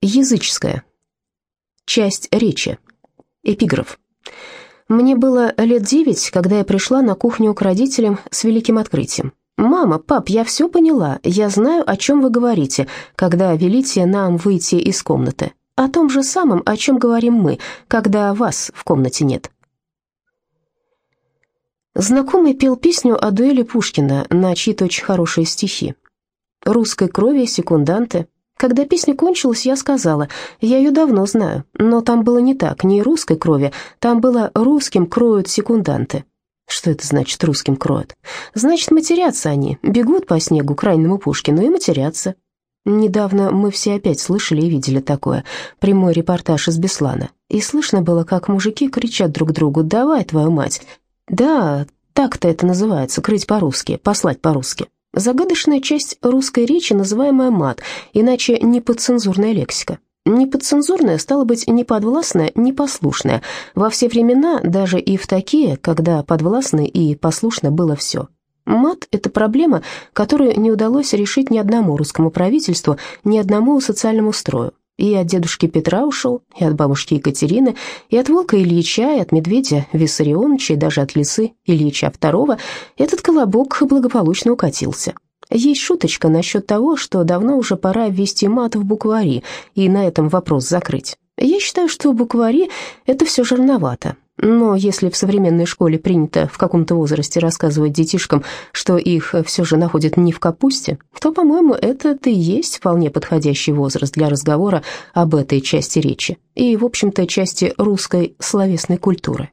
Языческая. Часть речи. Эпиграф. Мне было лет девять, когда я пришла на кухню к родителям с великим открытием. «Мама, пап, я все поняла, я знаю, о чем вы говорите, когда велите нам выйти из комнаты. О том же самом, о чем говорим мы, когда вас в комнате нет». Знакомый пел песню о дуэли Пушкина на чьи-то очень хорошие стихи. «Русской крови, секунданты, когда песня кончилась, я сказала, я ее давно знаю, но там было не так, не русской крови, там было «русским кроют секунданты». Что это значит «русским кроют»? Значит, матерятся они, бегут по снегу к раненому Пушкину и матерятся. Недавно мы все опять слышали и видели такое, прямой репортаж из Беслана, и слышно было, как мужики кричат друг другу «давай, твою мать». Да, так-то это называется, крыть по-русски, послать по-русски. Загадочная часть русской речи, называемая мат, иначе неподцензурная лексика. Неподцензурная, стало быть, неподвластная, непослушная. Во все времена, даже и в такие, когда подвластно и послушно было все. Мат – это проблема, которую не удалось решить ни одному русскому правительству, ни одному социальному строю. И от дедушки Петра ушел, и от бабушки Екатерины, и от волка Ильича, и от медведя Виссарионовича, и даже от лисы Ильича II этот колобок благополучно укатился. Есть шуточка насчет того, что давно уже пора ввести мат в буквари и на этом вопрос закрыть. Я считаю, что буквари – это все же рановато. Но если в современной школе принято в каком-то возрасте рассказывать детишкам, что их все же находят не в капусте, то, по-моему, это и есть вполне подходящий возраст для разговора об этой части речи и, в общем-то, части русской словесной культуры.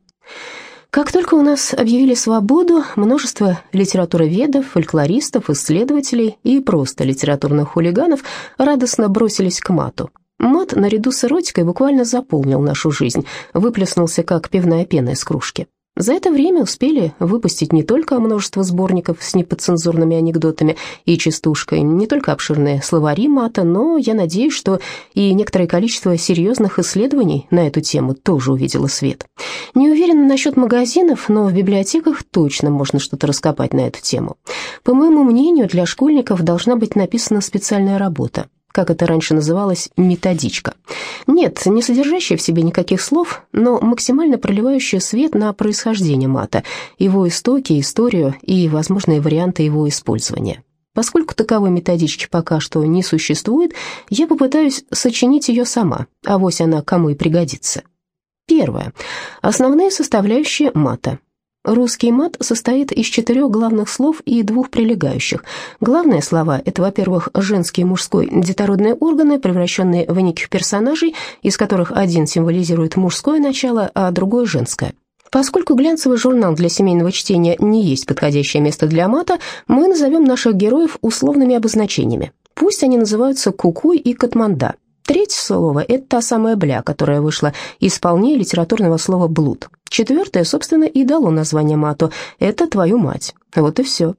Как только у нас объявили свободу, множество литературоведов, фольклористов, исследователей и просто литературных хулиганов радостно бросились к мату. Мат, наряду с эротикой, буквально заполнил нашу жизнь, выплеснулся, как пивная пена из кружки. За это время успели выпустить не только множество сборников с неподцензурными анекдотами и частушкой, не только обширные словари мата, но я надеюсь, что и некоторое количество серьезных исследований на эту тему тоже увидело свет. Не уверена насчет магазинов, но в библиотеках точно можно что-то раскопать на эту тему. По моему мнению, для школьников должна быть написана специальная работа как это раньше называлось, методичка. Нет, не содержащая в себе никаких слов, но максимально проливающая свет на происхождение мата, его истоки, историю и возможные варианты его использования. Поскольку таковой методички пока что не существует, я попытаюсь сочинить ее сама, а вось она кому и пригодится. Первое. Основные составляющие мата. Русский мат состоит из четырех главных слов и двух прилегающих. Главные слова – это, во-первых, женский и мужской детородные органы, превращенные в неких персонажей, из которых один символизирует мужское начало, а другой – женское. Поскольку глянцевый журнал для семейного чтения не есть подходящее место для мата, мы назовем наших героев условными обозначениями. Пусть они называются Кукуй и Катманда. Третье слово – это та самая «бля», которая вышла из вполне литературного слова «блуд». Четвертое, собственно, и дало название мату – это «твою мать». Вот и все.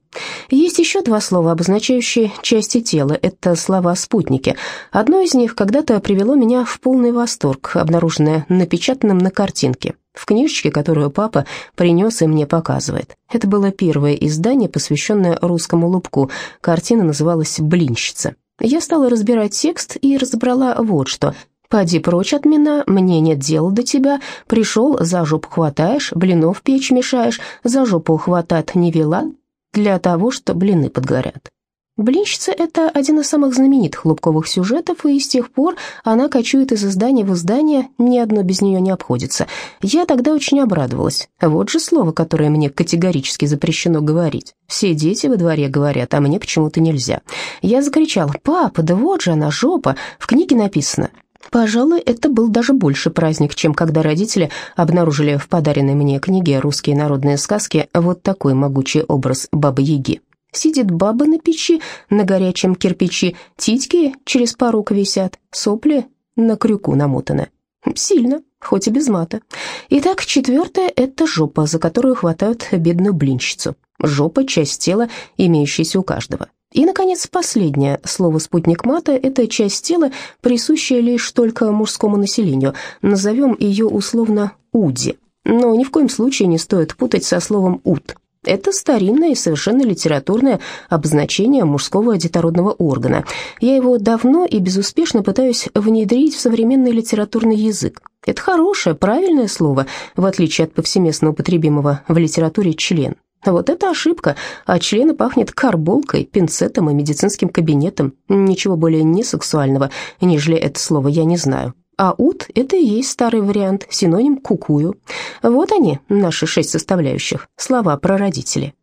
Есть еще два слова, обозначающие части тела. Это слова-спутники. Одно из них когда-то привело меня в полный восторг, обнаруженное напечатанным на картинке, в книжечке, которую папа принес и мне показывает. Это было первое издание, посвященное русскому лубку. Картина называлась «Блинщица». Я стала разбирать текст и разобрала вот что. «Поди прочь от меня, мне нет дела до тебя, пришел, за жопу хватаешь, блинов печь мешаешь, за жопу хватать не вела, для того, что блины подгорят». «Блинщица» — это один из самых знаменитых хлопковых сюжетов, и с тех пор она кочует из издания в издание, ни одно без нее не обходится. Я тогда очень обрадовалась. Вот же слово, которое мне категорически запрещено говорить. Все дети во дворе говорят, а мне почему-то нельзя. Я закричала, «Папа, да вот же она, жопа, в книге написано». Пожалуй, это был даже больше праздник, чем когда родители обнаружили в подаренной мне книге «Русские народные сказки» вот такой могучий образ Бабы-Яги. Сидит баба на печи, на горячем кирпичи, титьки через порог висят, сопли на крюку намотаны. Сильно, хоть и без мата. Итак, четвертое – это жопа, за которую хватают бедную блинщицу. Жопа – часть тела, имеющаяся у каждого. И, наконец, последнее слово «спутник мата» – это часть тела, присущая лишь только мужскому населению. Назовем ее условно «уди». Но ни в коем случае не стоит путать со словом «ут». Это старинное и совершенно литературное обозначение мужского детородного органа. Я его давно и безуспешно пытаюсь внедрить в современный литературный язык. Это хорошее, правильное слово, в отличие от повсеместно употребимого в литературе «член». Вот это ошибка. а члены пахнет карболкой, пинцетом и медицинским кабинетом. Ничего более несексуального, нежели это слово, я не знаю. А ут – это и есть старый вариант, синоним кукую. Вот они, наши шесть составляющих, слова про родителей.